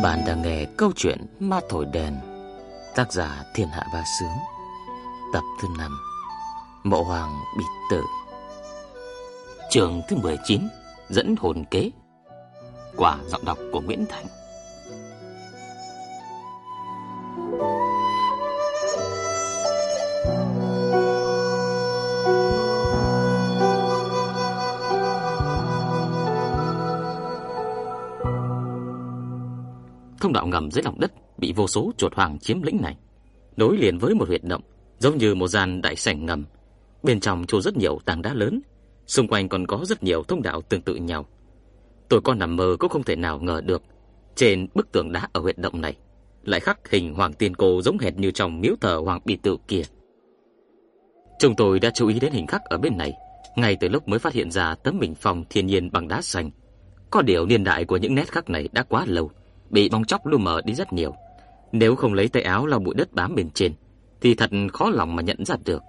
Các bạn đang nghe câu chuyện Ma Thổi Đèn, Tác giả Thiên Hạ Ba Sướng, Tập thứ 5 Mộ Hoàng Bị Tử. Trường thứ 19 Dẫn hồn kế Quả giọng đọc của Nguyễn Thành. Thông đạo ngầm dưới lòng đất bị vô số chuột hoàng chiếm lĩnh này, nối liền với một huyệt động, giống như một gian đại sảnh ngầm. Bên trong chứa rất nhiều tảng đá lớn, xung quanh còn có rất nhiều thông đạo tương tự nhau. Tôi con nằm mơ cũng không thể nào ngờ được, trên bức tường đá ở huyệt động này lại khắc hình hoàng tiên cô giống hệt như trong miếu thờ hoàng bị tự kia. Chúng tôi đã chú ý đến hình khắc ở bên này, ngay từ lúc mới phát hiện ra tấm bình phong thiên nhiên bằng đá xanh. Có điều niên đại của những nét khắc này đã quá lâu, bị bong chóc lu mờ đi rất nhiều. Nếu không lấy tay áo lau bụi đất bám bên trên, thì thật khó lòng mà nhận ra được.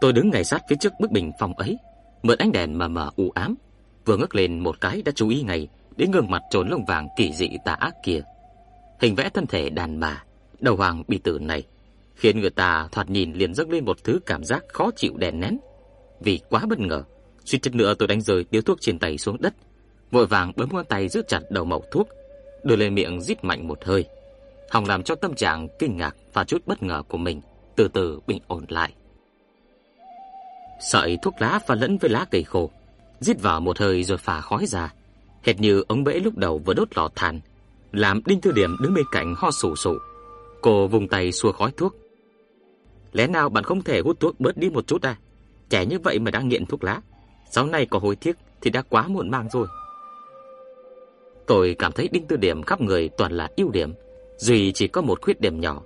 Tôi đứng ngay sát phía trước bức bình phòng ấy, mượn ánh đèn mờ mờ u ám, vừa ngước lên một cái đã chú ý ngay đến gương mặt trốn lông vàng kỳ dị tà ác kia. Hình vẽ thân thể đàn bà, đầu hoàng bị tử này, khiến người ta thoạt nhìn liền dâng lên một thứ cảm giác khó chịu đè nén. Vì quá bất ngờ, suýt chút nữa tôi đánh rơi điếu thuốc trên tay xuống đất, vội vàng bấm ngón tay giữ chặt đầu mẩu thuốc, đưa lên miệng rít mạnh một hơi, hòng làm cho tâm trạng kinh ngạc và chút bất ngờ của mình từ từ bình ổn lại. Sợi thuốc lá pha lẫn với lá cây khô, rít vào một hơi rồi phả khói ra, hệt như ống bễ lúc đầu vừa đốt lò than, làm Đinh Thư Điểm đứng bên cạnh ho sù sụ. Cô vùng tay xua khói thuốc. Lẽ nào bạn không thể hút thuốc bớt đi một chút à? Trẻ như vậy mà đang nghiện thuốc lá, sau này có hối tiếc thì đã quá muộn màng rồi. Tôi cảm thấy Đinh Tư Điểm khắp người toàn là ưu điểm, duy chỉ có một khuyết điểm nhỏ,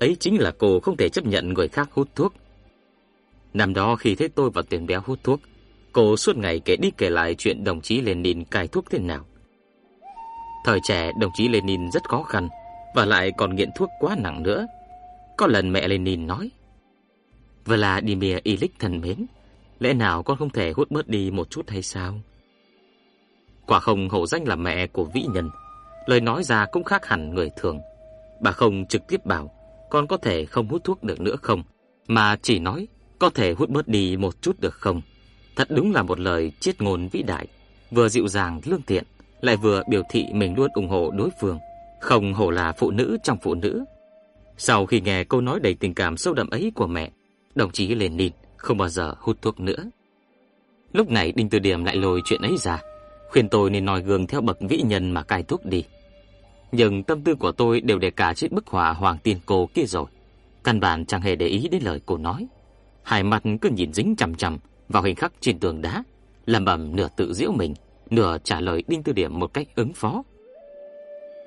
ấy chính là cô không thể chấp nhận người khác hút thuốc. Năm đó khi thấy tôi và Tiền Béo hút thuốc, cô suốt ngày kể đi kể lại chuyện đồng chí Lenin cai thuốc thế nào. Thời trẻ đồng chí Lenin rất khó khăn và lại còn nghiện thuốc quá nặng nữa. Có lần mẹ Lenin nói: "Vladimir Ilyich thân mến, lẽ nào con không thể hút bớt đi một chút hay sao?" Quả không hổ danh là mẹ của vĩ nhân, lời nói ra cũng khác hẳn người thường. Bà không trực tiếp bảo con có thể không hút thuốc được nữa không, mà chỉ nói có thể hút bớt đi một chút được không. Thật đúng là một lời chiết ngôn vĩ đại, vừa dịu dàng lương thiện, lại vừa biểu thị mình luôn ủng hộ đối phương, không hổ là phụ nữ trong phụ nữ. Sau khi nghe câu nói đầy tình cảm sâu đậm ấy của mẹ, đồng chí Lenin không bao giờ hút thuốc nữa. Lúc này Đinh Từ Điểm lại lôi chuyện ấy ra, khuyên tôi nên noi gương theo bậc vĩ nhân mà cai thuốc đi. Nhưng tâm tư của tôi đều để cả chiếc bức họa Hoàng Tiên Cô kia rồi. Căn bản chẳng hề để ý đến lời cô nói. Hai mặt cứ nhìn dính chằm chằm vào hình khắc trên tường đá, lẩm bẩm nửa tự giễu mình, nửa trả lời Đinh Tư Điểm một cách ứng phó.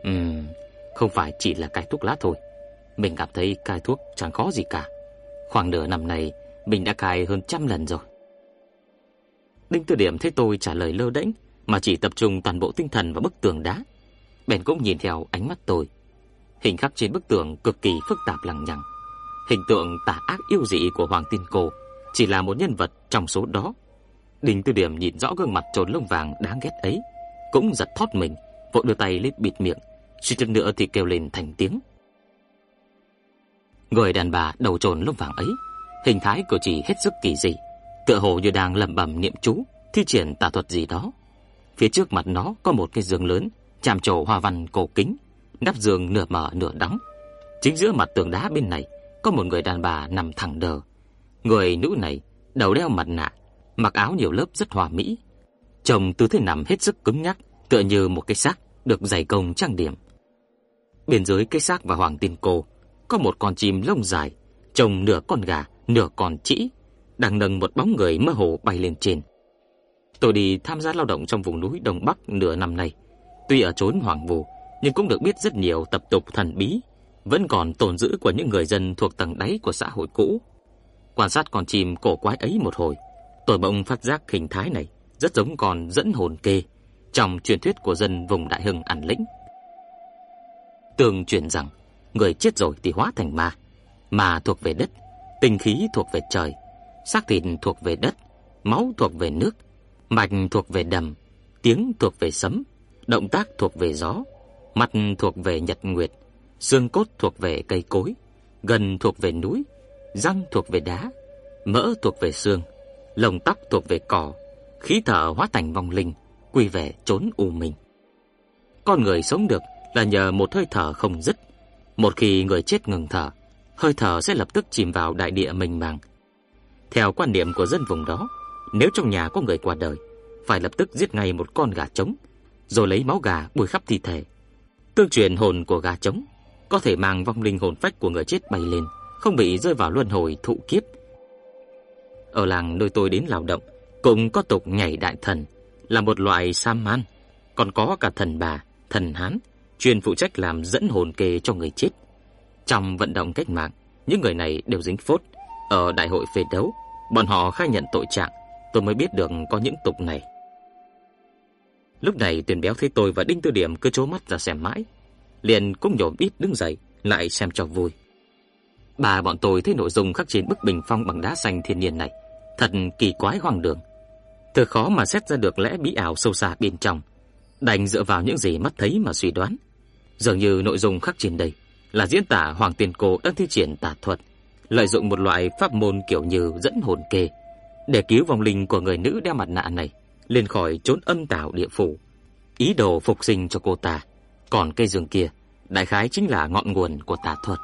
Ừm, không phải chỉ là cai thuốc lá thôi. Mình cảm thấy cai thuốc chẳng khó gì cả. Khoảng nửa năm này, mình đã cai hơn trăm lần rồi. Đinh Tư Điểm thấy tôi trả lời lơ đễnh, mà chỉ tập trung toàn bộ tinh thần vào bức tường đá. Bèn cũng nhìn theo ánh mắt tôi. Hình khắc trên bức tường cực kỳ phức tạp lằng nhằng. Hình tượng tà ác yêu dị của Hoàng Tiên Cô chỉ là một nhân vật trong số đó. Đình Tư Điểm nhìn rõ gương mặt trồn lông vàng đáng ghét ấy, cũng giật thót mình, vội đưa tay lên bịt miệng, suýt chút nữa thì kêu lên thành tiếng. Người đàn bà đầu trồn lông vàng ấy, hình thái của chị hết sức kỳ dị, tựa hồ như đang lẩm bẩm niệm chú, thi triển tà thuật gì đó. Phía trước mặt nó có một cái giường lớn, chạm trổ hoa văn cổ kính, nắp giường nửa mở nửa đóng. Chính giữa mặt tường đá bên này có một người đàn bà nằm thẳng đờ. Người nữ này đầu đeo mặt nạ, mặc áo nhiều lớp rất hòa mỹ. Trông tư thế nằm hết sức cứng nhắc, tựa như một cái xác được dày công trang điểm. Bên dưới cái xác và hoàng tiên cô có một con chim lông dài, trông nửa con gà, nửa con trĩ, đang nâng một bóng người mơ hồ bay lên trên. Tôi đi tham gia lao động trong vùng núi Đông Bắc nửa năm nay. Tuy ở chốn hoàng vu, nhưng cũng được biết rất nhiều tập tục thần bí, vẫn còn tồn giữ của những người dân thuộc tầng đáy của xã hội cũ. Quan sát con chim cổ quái ấy một hồi, tôi bỗng phát giác hình thái này rất giống con dẫn hồn kê trong truyền thuyết của dân vùng Đại Hưng ẩn Lĩnh. Tường truyền rằng, người chết rồi thì hóa thành ma, ma thuộc về đất, tinh khí thuộc về trời, xác thịt thuộc về đất, máu thuộc về nước, Mạch thuộc về đầm, tiếng thuộc về sấm, động tác thuộc về gió, Mặt thuộc về nhật nguyệt, xương cốt thuộc về cây cối, gần thuộc về núi, răng thuộc về đá, mỡ thuộc về xương, lồng tóc thuộc về cỏ, khí thở hóa thành vong linh, quy về trốn u minh. Con người sống được là nhờ một hơi thở không dứt. Một khi người chết ngừng thở, hơi thở sẽ lập tức chìm vào đại địa mênh màng. Theo quan niệm của dân vùng đó, nếu trong nhà có người qua đời, phải lập tức giết ngay một con gà trống, rồi lấy máu gà bôi khắp thi thể. Tương truyền hồn của gà trống có thể mang vong linh hồn phách của người chết bay lên, không bị rơi vào luân hồi thụ kiếp. Ở làng nơi tôi đến lao động, cũng có tục nhảy đại thần, là một loại shaman, còn có cả thần bà, thần hán, chuyên phụ trách làm dẫn hồn kê cho người chết. Trong vận động cách mạng, những người này đều dính phốt. Ở đại hội phê đấu, bọn họ khai nhận tội trạng, tôi mới biết được có những tục này. Lúc này tiền Béo thấy tôi và Đinh Tư Điểm cứ trố mắt ra xem mãi, liền cũng nhổm ít đứng dậy lại xem cho vui. Bà bọn tôi thấy nội dung khắc trên bức bình phong bằng đá xanh thiên nhiên này, thật kỳ quái hoang đường. Thật khó mà xét ra được lẽ bí ảo sâu xa bên trong, đành dựa vào những gì mắt thấy mà suy đoán. Dường như nội dung khắc trên đây là diễn tả Hoàng Tiền Cô đang thi triển tà thuật, lợi dụng một loại pháp môn kiểu như dẫn hồn kê để cứu vong linh của người nữ đeo mặt nạ này lên khỏi chốn âm tảo địa phủ, ý đồ phục sinh cho cô ta. Còn cây giường kia, đại khái chính là ngọn nguồn của tà thuật.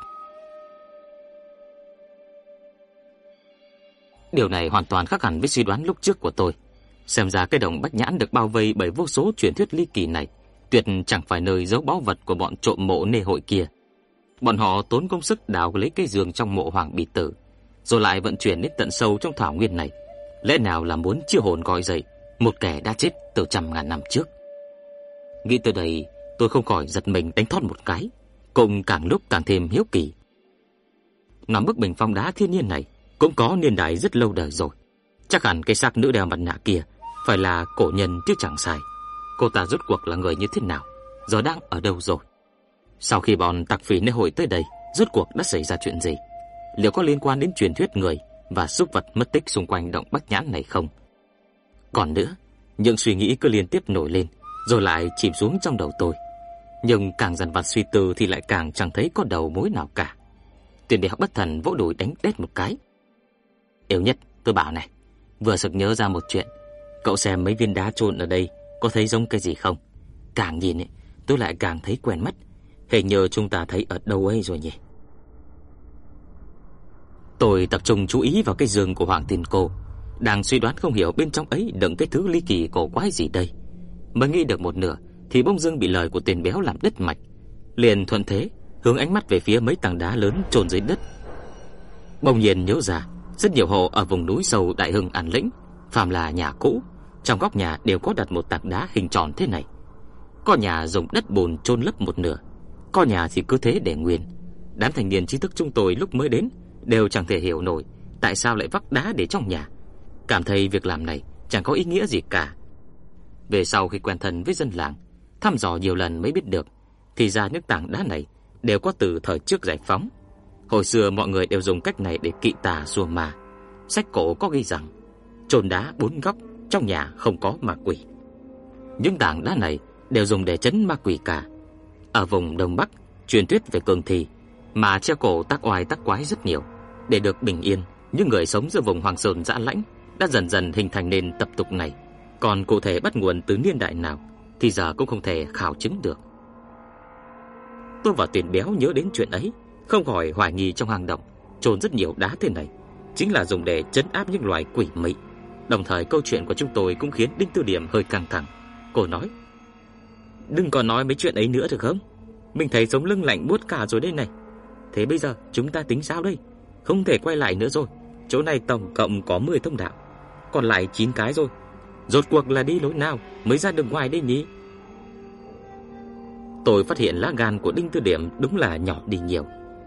Điều này hoàn toàn khác hẳn với suy đoán lúc trước của tôi. Xem ra cái đồng bách nhãn được bao vây bởi vô số truyền thuyết ly kỳ này, tuyệt chẳng phải nơi giấu báu vật của bọn trộm mộ nê hội kia. Bọn họ tốn công sức đào lấy cây giường trong mộ hoàng bị tử, rồi lại vận chuyển đến tận sâu trong thảo nguyên này. Lẽ nào là muốn chiêu hồn gọi dậy một kẻ đã chết từ trăm ngàn năm trước? Nghĩ tới đây, tôi không khỏi giật mình đánh thót một cái, cùng càng lúc càng thêm hiếu kỳ. Nằm bức bình phong đá thiên nhiên này cũng có niên đại rất lâu đời rồi. Chắc hẳn cái xác nữ đeo mặt nạ kia phải là cổ nhân chứ chẳng sai. Cô ta rốt cuộc là người như thế nào, giờ đang ở đâu rồi? Sau khi bọn tặc phỉ lễ hội tới đây, rốt cuộc đã xảy ra chuyện gì? Liệu có liên quan đến truyền thuyết người và súc vật mất tích xung quanh động bắc Nhãn này không? Còn nữa, những suy nghĩ cứ liên tiếp nổi lên, rồi lại chìm xuống trong đầu tôi. Nhưng càng dần vặt suy tư thì lại càng chẳng thấy có đầu mối nào cả. Tiền đại bất thần vỗ đùi đánh đét một cái. Yếu nhất, tôi bảo này, vừa sực nhớ ra một chuyện. Cậu xem mấy viên đá trộn ở đây có thấy giống cái gì không? Càng nhìn ấy, tôi lại càng thấy quen mắt. Hình như chúng ta thấy ở đâu ấy rồi nhỉ? Tôi tập trung chú ý vào cái giường của Hoàng Tiên Cô, đang suy đoán không hiểu bên trong ấy đựng cái thứ ly kỳ cổ quái gì đây. Mới nghĩ được một nửa thì bỗng dưng bị lời của tiền béo làm đứt mạch, liền thuận thế hướng ánh mắt về phía mấy tảng đá lớn chôn dưới đất. Bỗng nhiên nhớ ra, rất nhiều hộ ở vùng núi sâu Đại Hưng An Lĩnh, phàm là nhà cũ, trong góc nhà đều có đặt một tảng đá hình tròn thế này. Có nhà dùng đất bùn chôn lấp một nửa, có nhà thì cứ thế để nguyên. Đám thành niên trí thức chúng tôi lúc mới đến đều chẳng thể hiểu nổi tại sao lại vác đá để trong nhà. Cảm thấy việc làm này chẳng có ý nghĩa gì cả. Về sau khi quen thân với dân làng, thăm dò nhiều lần mới biết được, thì ra những tảng đá này đều có từ thời trước giải phóng. Hồi xưa mọi người đều dùng cách này để kỵ tà xua ma. Sách cổ có ghi rằng, chôn đá bốn góc, trong nhà không có ma quỷ. Những tảng đá này đều dùng để chấn ma quỷ cả. Ở vùng Đông Bắc, truyền thuyết về cường thi mà treo cổ tác oai tác quái rất nhiều. Để được bình yên, những người sống giữa vùng Hoàng Sơn dã lãnh đã dần dần hình thành nên tập tục này. Còn cụ thể bắt nguồn từ niên đại nào thì giờ cũng không thể khảo chứng được. Tôi và Tiền Béo nhớ đến chuyện ấy, không khỏi hoài nghi trong hang động chôn rất nhiều đá thế này, chính là dùng để trấn áp những loài quỷ mị. Đồng thời câu chuyện của chúng tôi cũng khiến Đinh Tư Điểm hơi căng thẳng. Cô nói: "Đừng còn nói mấy chuyện ấy nữa được không? Mình thấy sống lưng lạnh buốt cả rồi đây này. Thế bây giờ chúng ta tính sao đây? Không thể quay lại nữa rồi. Chỗ này tổng cộng có 10 thông đạo, còn lại 9 cái rồi. Rốt cuộc là đi lối nào mới ra được ngoài đây nhỉ?" Tôi phát hiện lá gan của Đinh Tư Điểm đúng là nhỏ đi nhiều.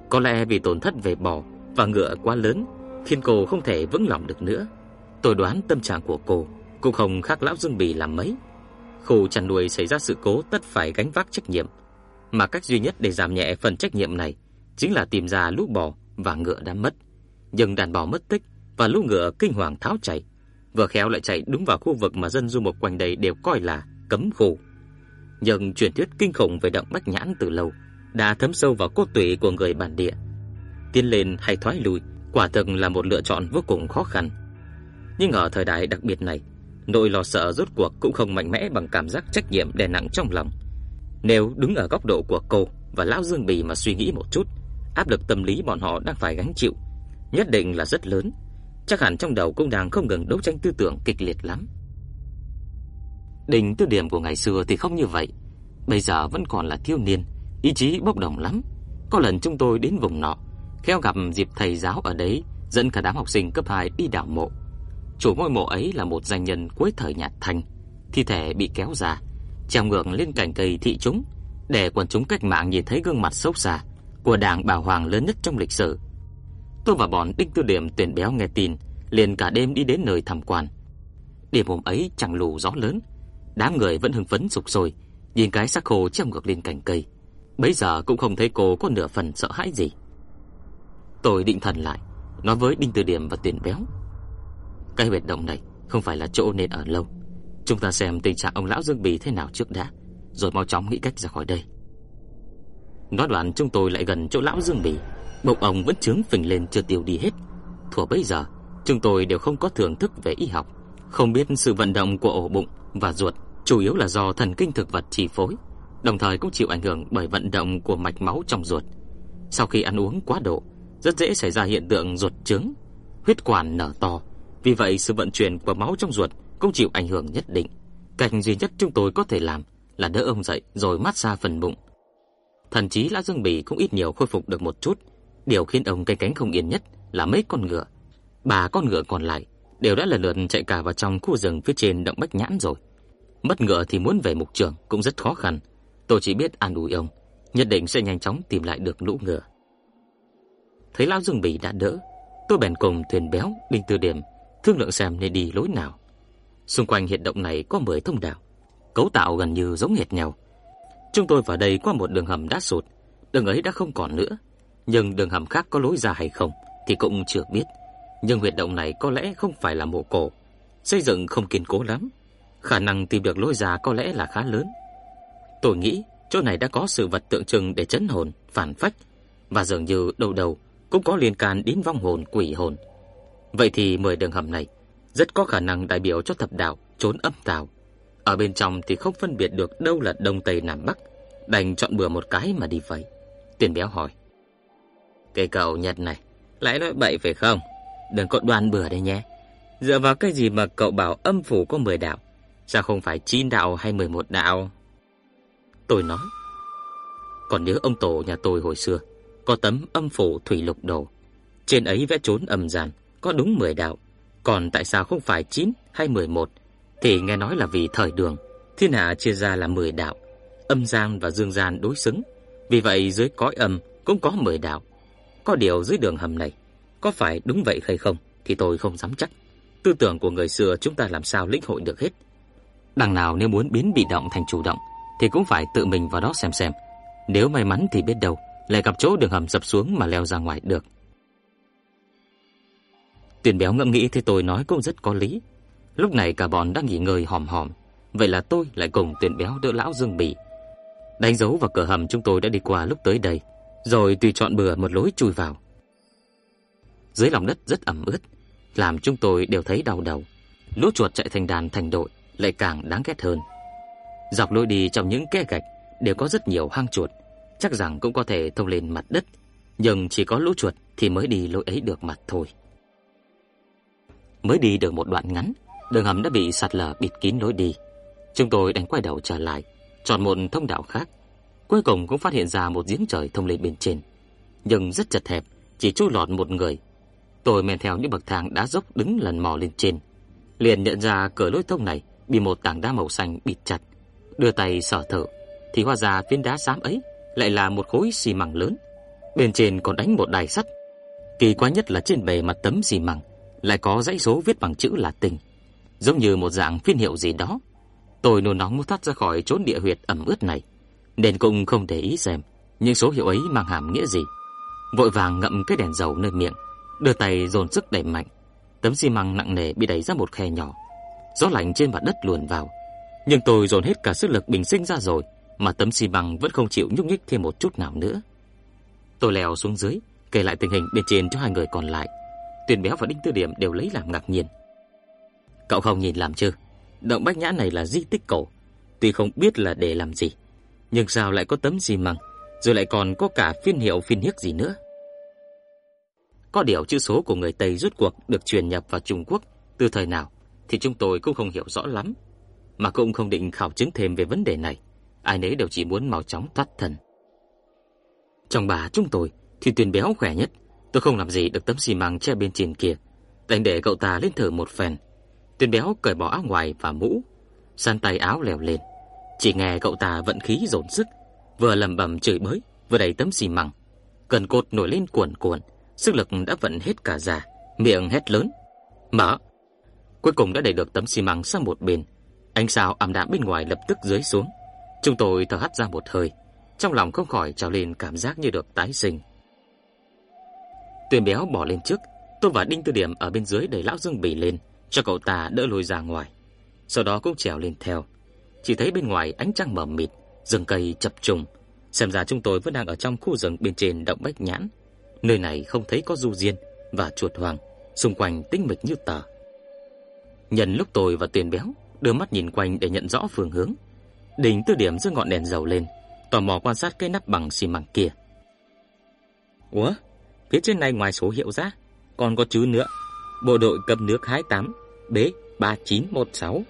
Có lẽ vì tổn thất về bò và ngựa quá lớn, khiến cô không thể vững lòng được nữa. Tôi đoán tâm trạng của cô cũng không khác lão Dương Bì làm mấy. Khu chăn nuôi xảy ra sự cố tất phải gánh vác trách nhiệm, mà cách duy nhất để giảm nhẹ phần trách nhiệm này chính là tìm ra lũ bò và ngựa đã mất. Nhưng đàn bò mất tích và lũ ngựa kinh hoàng tháo chạy, vừa khéo lại chạy đúng vào khu vực mà dân du mục quanh đây đều coi là cấm khu. nhưng truyền thuyết kinh khủng về động Bách Nhãn từ lâu đã thấm sâu vào cốt tủy của người bản địa. Tiến lên hay thoái lùi, quả thực là một lựa chọn vô cùng khó khăn. Nhưng ở thời đại đặc biệt này, nỗi lo sợ rốt cuộc cũng không mạnh mẽ bằng cảm giác trách nhiệm đè nặng trong lòng. Nếu đứng ở góc độ của cô và lão Dương Bì mà suy nghĩ một chút, áp lực tâm lý bọn họ đang phải gánh chịu nhất định là rất lớn. Chắc hẳn trong đầu cũng đang không ngừng đấu tranh tư tưởng kịch liệt lắm. Đỉnh tư điểm của ngày xưa thì không như vậy, bây giờ vẫn còn là thiếu niên, ý chí bốc đồng lắm. Có lần chúng tôi đến vùng nọ, khéo gặp dịp thầy giáo ở đấy dẫn cả đám học sinh cấp 2 đi đào mộ. Chủ ngôi mộ ấy là một danh nhân cuối thời nhà Thanh, thi thể bị kéo ra, treo ngược lên cành cây thị chúng, để quần chúng cách mạng nhìn thấy gương mặt xấu xa của đảng bảo hoàng lớn nhất trong lịch sử. Tôi và bọn đinh tư điểm tuyển béo nghe tin, liền cả đêm đi đến nơi tham quan. Đêm hôm ấy chẳng lù gió lớn, đám người vẫn hưng phấn sục sôi, nhìn cái xác khô treo ngược lên cành cây. Bấy giờ cũng không thấy cô có nửa phần sợ hãi gì. Tôi định thần lại, nói với đinh tư điểm và tuyển béo. Cái huyệt động này không phải là chỗ nên ở lâu. Chúng ta xem tình trạng ông lão Dương Bì thế nào trước đã, rồi mau chóng nghĩ cách ra khỏi đây. Nói đoạn chúng tôi lại gần chỗ lão Dương Bỉ bụng ông vẫn trướng phình lên chưa tiêu đi hết. Thuở bây giờ, chúng tôi đều không có thưởng thức về y học, không biết sự vận động của ổ bụng và ruột chủ yếu là do thần kinh thực vật chi phối, đồng thời cũng chịu ảnh hưởng bởi vận động của mạch máu trong ruột. Sau khi ăn uống quá độ, rất dễ xảy ra hiện tượng ruột trướng, huyết quản nở to. Vì vậy sự vận chuyển của máu trong ruột cũng chịu ảnh hưởng nhất định. Cách duy nhất chúng tôi có thể làm là đỡ ông dậy rồi mát xa phần bụng. Thần chí Lã Dương Bỉ cũng ít nhiều khôi phục được một chút, điều khiến ông canh cánh không yên nhất là mấy con ngựa. Ba con ngựa còn lại đều đã lần lượt chạy cả vào trong khu rừng phía trên động Bách Nhãn rồi. Mất ngựa thì muốn về mục trường cũng rất khó khăn. Tôi chỉ biết an ủi ông, nhất định sẽ nhanh chóng tìm lại được lũ ngựa. Thấy lão Dương Bỉ đã đỡ, tôi bèn cùng thuyền béo Đinh Tư Điểm thương lượng xem nên đi lối nào. Xung quanh hiện động này có 10 thông đạo, cấu tạo gần như giống hệt nhau. Chúng tôi vào đây qua một đường hầm đã sụt, đường ấy đã không còn nữa, nhưng đường hầm khác có lối ra hay không thì cũng chưa biết. Nhưng huyệt động này có lẽ không phải là mộ cổ, xây dựng không kiên cố lắm, khả năng tìm được lối ra có lẽ là khá lớn. Tôi nghĩ chỗ này đã có sự vật tượng trưng để chấn hồn, phản phách và dường như đầu đầu cũng có liên can đến vong hồn quỷ hồn. Vậy thì mười đường hầm này rất có khả năng đại biểu cho thập đạo trốn âm tào. Ở bên trong thì không phân biệt được đâu là đông tây nam bắc, đành chọn bừa một cái mà đi vậy. Tiền béo hỏi. Cái cậu Nhật này, lại nói bậy phải không? Đừng có đoan bừa đây nhé. Dựa vào cái gì mà cậu bảo âm phủ có 10 đạo? Sao không phải 9 đạo hay 11 đạo? Tôi nói. Còn nhớ ông tổ nhà tôi hồi xưa, có tấm âm phủ thủy lục đồ. Trên ấy vẽ trốn âm gian, có đúng 10 đạo. Còn tại sao không phải 9 hay 11? Thì nghe nói là vì thời đường, thiên hạ chia ra là 10 đạo, âm gian và dương gian đối xứng. Vì vậy dưới cõi âm cũng có 10 đạo. Có điều dưới đường hầm này, có phải đúng vậy hay không thì tôi không dám chắc. Tư tưởng của người xưa chúng ta làm sao lĩnh hội được hết. Đằng nào nếu muốn biến bị động thành chủ động thì cũng phải tự mình vào đó xem xem. Nếu may mắn thì biết đâu lại gặp chỗ đường hầm sập xuống mà leo ra ngoài được. Tiền béo ngẫm nghĩ thì tôi nói cũng rất có lý. Lúc này cả bọn đang nghỉ ngơi hòm hòm, vậy là tôi lại cùng tuyển béo đỡ lão Dương Bỉ. Đánh dấu vào cửa hầm chúng tôi đã đi qua lúc tới đây, rồi tùy chọn bừa một lối chui vào. Dưới lòng đất rất ẩm ướt, làm chúng tôi đều thấy đau đầu. Lũ chuột chạy thành đàn thành đội lại càng đáng ghét hơn. Dọc lối đi trong những kẽ gạch đều có rất nhiều hang chuột, chắc rằng cũng có thể thông lên mặt đất, nhưng chỉ có lũ chuột thì mới đi lối ấy được mặt thôi. Mới đi được một đoạn ngắn, đường hầm đã bị sạt lở bịt kín lối đi. Chúng tôi đánh quay đầu trở lại, chọn một thông đạo khác. Cuối cùng cũng phát hiện ra một giếng trời thông lên bên trên, nhưng rất chật hẹp, chỉ chui lọt một người. Tôi men theo những bậc thang đá dốc đứng lần mò lên trên, liền nhận ra cửa lối thông này bị một tảng đá màu xanh bịt chặt. Đưa tay sờ thử, thì hóa ra phiến đá xám ấy lại là một khối xi măng lớn. Bên trên còn đánh một đài sắt. Kỳ quái nhất là trên bề mặt tấm xi măng lại có dãy số viết bằng chữ Latin, giống như một dạng phiên hiệu gì đó. Tôi nôn nóng muốn thoát ra khỏi chốn địa huyệt ẩm ướt này, nên cũng không để ý xem những số hiệu ấy mang hàm nghĩa gì. Vội vàng ngậm cái đèn dầu nơi miệng, đưa tay dồn sức đẩy mạnh. Tấm xi măng nặng nề bị đẩy ra một khe nhỏ. Gió lạnh trên mặt đất luồn vào. Nhưng tôi dồn hết cả sức lực bình sinh ra rồi, mà tấm xi măng vẫn không chịu nhúc nhích thêm một chút nào nữa. Tôi leo xuống dưới, kể lại tình hình bên trên cho hai người còn lại. Tuyền Béo và Đinh Tư Điểm đều lấy làm ngạc nhiên. Cậu không nhìn làm chứ? Động Bách Nhã này là di tích cổ, tuy không biết là để làm gì, nhưng sao lại có tấm xi măng, rồi lại còn có cả phiên hiệu phiên hiếc gì nữa? Có điều chữ số của người Tây rút cuộc được truyền nhập vào Trung Quốc từ thời nào thì chúng tôi cũng không hiểu rõ lắm, mà cũng không định khảo chứng thêm về vấn đề này. Ai nấy đều chỉ muốn mau chóng thoát thân. Trong bà chúng tôi thì Tuyền béo khỏe nhất, tôi không làm gì được tấm xi măng che bên trên kia, đành để cậu ta lên thử một phen. Tuyền béo cởi bỏ áo ngoài và mũ, san tay áo lèo lên. Chỉ nghe cậu ta vận khí dồn sức, vừa lầm bầm chửi bới, vừa đẩy tấm xi măng. Cần cột nổi lên cuồn cuộn, sức lực đã vận hết cả ra, miệng hét lớn. Mở! Cuối cùng đã đẩy được tấm xi măng sang một bên. Ánh sao ảm đạm bên ngoài lập tức dưới xuống. Chúng tôi thở hắt ra một hơi, trong lòng không khỏi trào lên cảm giác như được tái sinh. Tuyền béo bỏ lên trước, tôi và Đinh Tư Điểm ở bên dưới đẩy lão Dương Bỉ lên, cho cậu ta đỡ lùi ra ngoài. Sau đó cũng trèo lên theo. Chỉ thấy bên ngoài ánh trăng mờ mịt, rừng cây chập trùng, xem ra chúng tôi vẫn đang ở trong khu rừng bên trên động Bách Nhãn. Nơi này không thấy có du diên và chuột hoàng, xung quanh tĩnh mịch như tờ. Nhân lúc tôi và Tiền Béo đưa mắt nhìn quanh để nhận rõ phương hướng, đỉnh Tư Điểm giơ ngọn đèn dầu lên, tò mò quan sát cái nắp bằng xi măng kia. Ủa, phía trên này ngoài số hiệu ra còn có chữ nữa. Bộ đội cấp nước 28 B3916